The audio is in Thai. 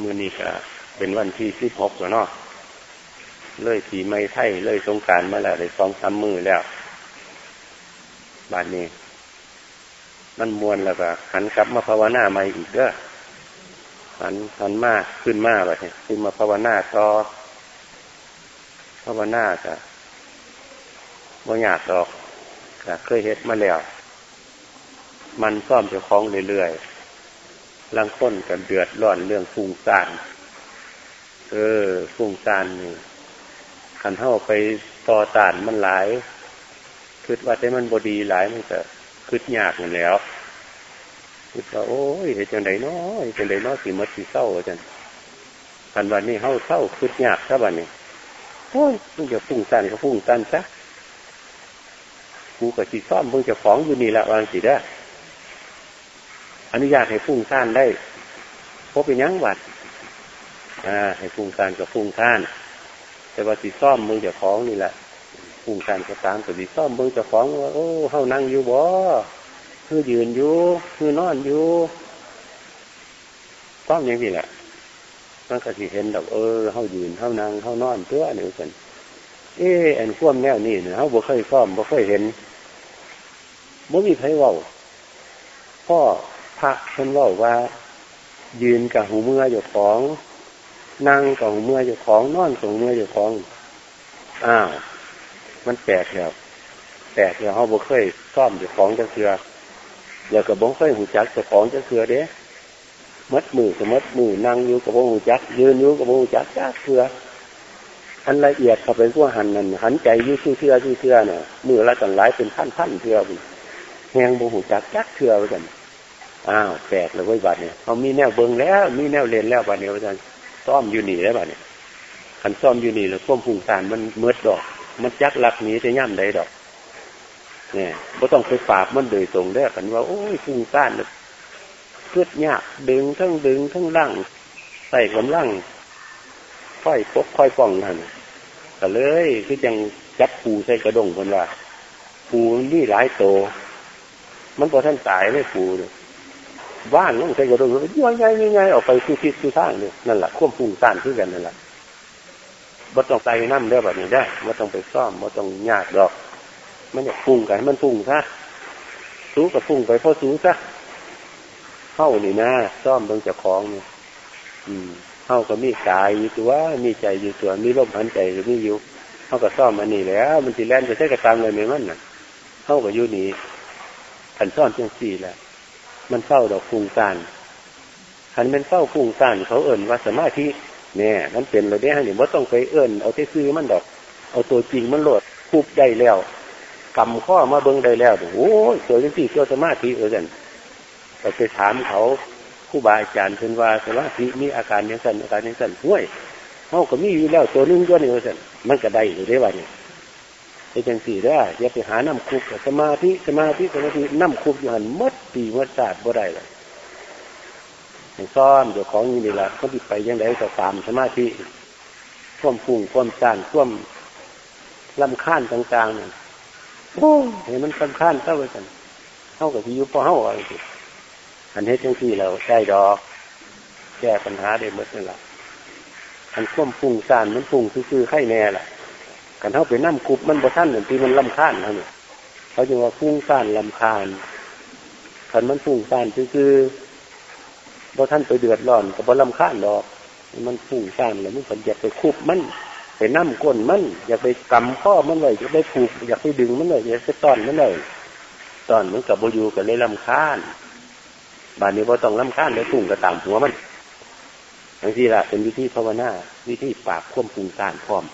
มือนี้ก็เป็นวันที่สิบหกแล้วเนาะเลยสีไม่ไทยเลยสงการมาแล้วเลยสองสามมือแล้วบานนี้ มันมวนแล้วก็หันกลับมาภาวนาใหม่อีกเด้อหันหันมากขึ้นมากเลยขึ้นมาภาวนาต่อภาวนาก็บ่ยากดอกก็เคยเฮ็ดมาแล้ว มันซ่อมเจ้าของเรื่อยๆ ลังค้นกันเดือดร้อนเรื่องฟุ้งซ่านเออฟุ้งซ่านนี่ขันเท่าไปต่อต้านมันหลายคิดว่าแต่มันบดีหลายมันจะคิดยากอยู่แล้วคิดว่าโอ้ยจังไดน้อยจังไดน้อยสีมัดสีเศร้าจังพันวันนี้เฮาเศร้าคิดยากซะบันนี้โอ้ยมึงจะฟุ้งซ่านก็ฟุ้งซ่านซะกูกับสีซ่อมมึงจะฟ้องอยู่นี่ละวางสีได้ อนุญาตให้ฟุ้งซ่านได้พบเป็นยังวัดอ่าให้ฟุ้งซ่านกับฟุ้งซ่าน แต่ว่าสีซ่อมมึงจะฟ้องนี่แหละฟุ้งซ่านก็ตามแต่สีซ่อมมึงจะฟ้องว่าโอ้เฮานั่งอยู่บ่คือยืนอยู่คือนอนอยู่ซ่อมอย่างนี้แหละมันก็สิเห็นดอกเออเฮายืนเฮานั่งเฮานอนตัวนี่กันเอออันข่วมแนวนี่เนี่ยเฮาบ่เคยซ่อมบ่เคยเห็นบ่มีใครว้าพ่อ พระเพิ่นเว้าว่า ยืนกับหูเมื่ออยู่ของ นั่งกับหูเมื่ออยู่ของนอนกับหูเมื่ออยู่ของอ้าวมันแปลกแล้วแปลกแล้วเขาบ่เคยซ่อมอยู่ของจะเสือแล้วก็บ่เคยหูจักจะของจะเสือเด้มัดมือกับมัดมือนั่งอยู่กับบ่หูจัก ยืนอยู่กับบ่หูจักจ้าเสืออันละเอียดเข้าไปพวกหันนั่นหันใจยุ่ชื่อเชื่อชื่อเชื่อเนี่ยมือละตันหลายเป็นพันพันเชื่อแหงบ่หูจักจักเชื่อไปกัน อ้าวแปลกเลยว้บัดเนี่ยเขามีแนวเบิงแล้ว มีแนวเลนแล้วบัดเนี่ยอาจารย์ซ่อมอยู่นี่แล้วบัดเนี่ยขันซ่อมอยู่นี่แล้วควบคุมสารมันเมืดดอก มันจักหลักหนีจะย่ำใดดอกเนี่ยก็ต้องไปปราบมันโดยตรงได้กันว่า โอ้ยฟุ้งซานเพื่อยากดึงทั้งดึงทั้งล่าง ใส่กำลังค่อยปกค่อยป้องนั่นก็เลยคือยังจับปูใส่กระดงคนว่าปูนี่หลายโต มันพอท่านตายไม่ปูเลย ว่างลงใส่กระดงย่อยง่ายง่ายออกไปคือทิศคือทางเลยนั่นแหละควบคุมซ่านคือกันนั่นแหละบ่ต้องไปนั่มได้แบบนี้ได้บ่ต้องไปซ่อมบ่ต้องยากดอก มันอยากฟุ้งกันมันฟุ้งซะสู้กับฟุ้งไปเพราะสู้ซะเข้านี่นะซ่อมเบิ่งเจะคล้องเนี่ยอืมเข้าก็มีกายอยู่ตัวมีใจอยู่ตัวมีลมหันใจหรือมีอยู่เข้าก็ซ่อมมันนี่แล้ว มันสิแล่นไปใช้กระตังเลยไหมมันน่ะเข้าก็อยู่นี่ขันซ่อมจังสี่แหละ มันเฝ้าดอกฟุ้งซ่านขันเป็นเฝ้าฟุ้งซ่านเขาเอิ่นว่าสมาธิเนี่ยมันเป็นเราได้ให้เนี่ยว่าต้องไปเอิ่นเอาที่ซื้อมันดอก เอาตัวจริงมันโหลดคูบได้แล้วกำข้อมาเบิ้งได้แล้วโอ้ยเกิดจังสี่เกี่ยวสมาธิเออกันเราไปถามเขาผู้บาอาจารย์เพิ่นว่าสมาธิมีอาการอย่างสั่นอาการอย่างสั่นห้วยเขาก็มีอยู่แล้วตัวนึงตัวนี้สั่นมันก็ได้อยู่ได้ว่าเนี่ย ไอ้จังสี่ได้อย่าไปหาน้ำคุกสมาธิสมาธิสมาธิน้ำคุกอยู่หันมดปีมดศาสตร์บ่ได้เลยซ่อนเดี๋ยวของนี่แหละเขาติดไปยังไงก็ตามสมาธิควมฟุ้งควมจานควมลำค้านต่างๆเนี่ยโอ้เห็นมันลำค้านเท่ากันเท่ากับที่ยุบพอเท่าอะไรสิอันนี้จังที่เราได้ดอก แก้ปัญหาได้หมดนั่นแหละอันควมฟุ้งซ่านมันฟุ้งคือๆไข่แน่แหละ กันเท่าไปนั่งคุบมันบ่ท่านเหมือนที่มันลำค้านเขาเนี่ยเขาจะว่าฟุ้งซ่านลำคาญคันมันฟุ้งซ่านคือบ่ท่านไปเดือดร้อนกับบ่ลำค้านดอก มันฟุ้งซ่านแล้วมันอยากไปคุบมันไปนั่มก้นมัน อยากไปกำข้อมันเลยอยากไปผูก อยากไปดึงมันเลยอยากไปตอนมันเลยตอนมันกับโบยูกับเลยลำค้านบานนี้ว่าต้องลำค้านเลยฟุ้งกระตามหัวมันทั้งที่ละเป็นวิธีภาวนาวิธีปราบควบคุมการพร้อม